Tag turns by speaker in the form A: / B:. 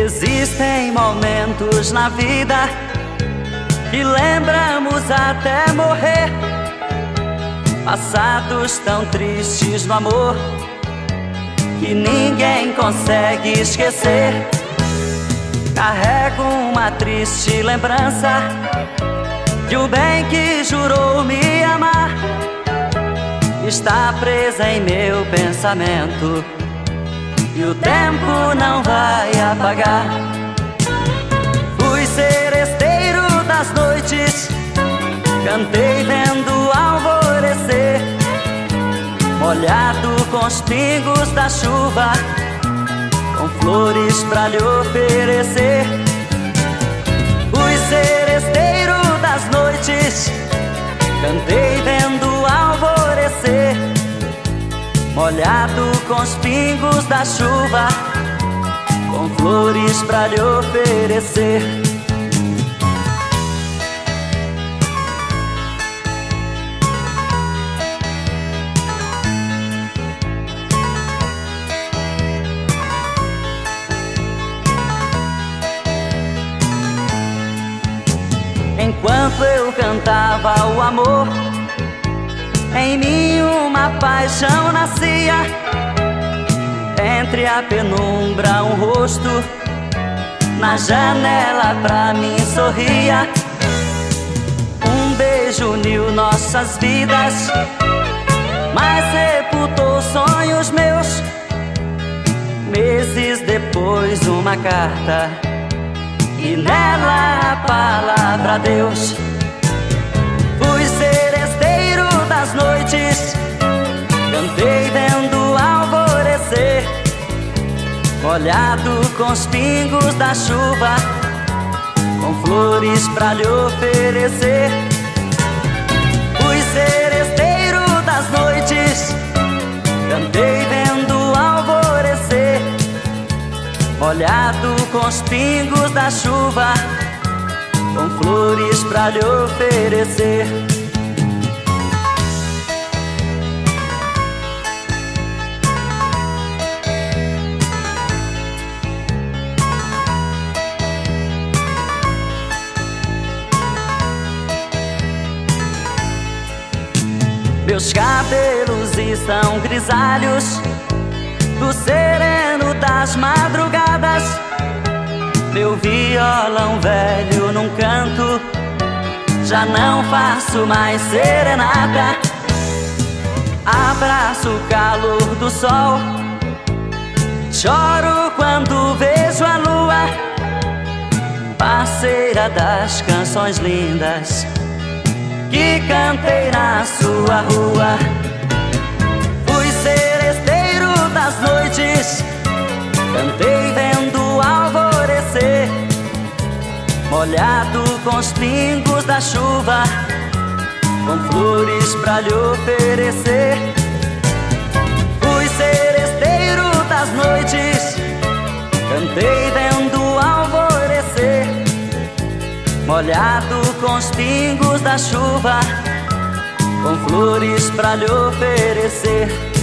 A: Existem momentos na vida que lembramos até morrer. Passados tão tristes no amor que ninguém consegue esquecer. Carrego uma triste lembrança de um bem que jurou me amar. Está presa em meu pensamento e o tempo não vai apagar. Fui seresteiro das noites, cantei vendo alvorecer, molhado com os pingos da chuva, com flores pra lhe oferecer. Fui seresteiro das noites, cantei vendo alvorecer. Molhado com os pingos da chuva, com flores pra lhe oferecer. Enquanto eu cantava o amor em mim uma paixão nascia Entre a penumbra um rosto Na janela pra mim sorria. Um beijo uniu nossas vidas Mas sepultou sonhos meus. Meses depois uma carta E nela a palavra Deus Molhado com os pingos da chuva Com flores pra lhe oferecer. Fui seresteiro das noites Cantei vendo alvorecer. Molhado com os pingos da chuva Com flores pra lhe oferecer Meus cabelos estão grisalhos Do sereno das madrugadas. Meu violão velho num canto Já não faço mais serenata. Abraço o calor do sol Choro quando vejo a lua Parceira das canções lindas que cantei na sua rua. Fui seresteiro das noites, cantei vendo alvorecer, molhado com os pingos da chuva, com flores pra lhe oferecer. Fui seresteiro das noites, cantei molhado com os pingos da chuva, com flores pra lhe oferecer.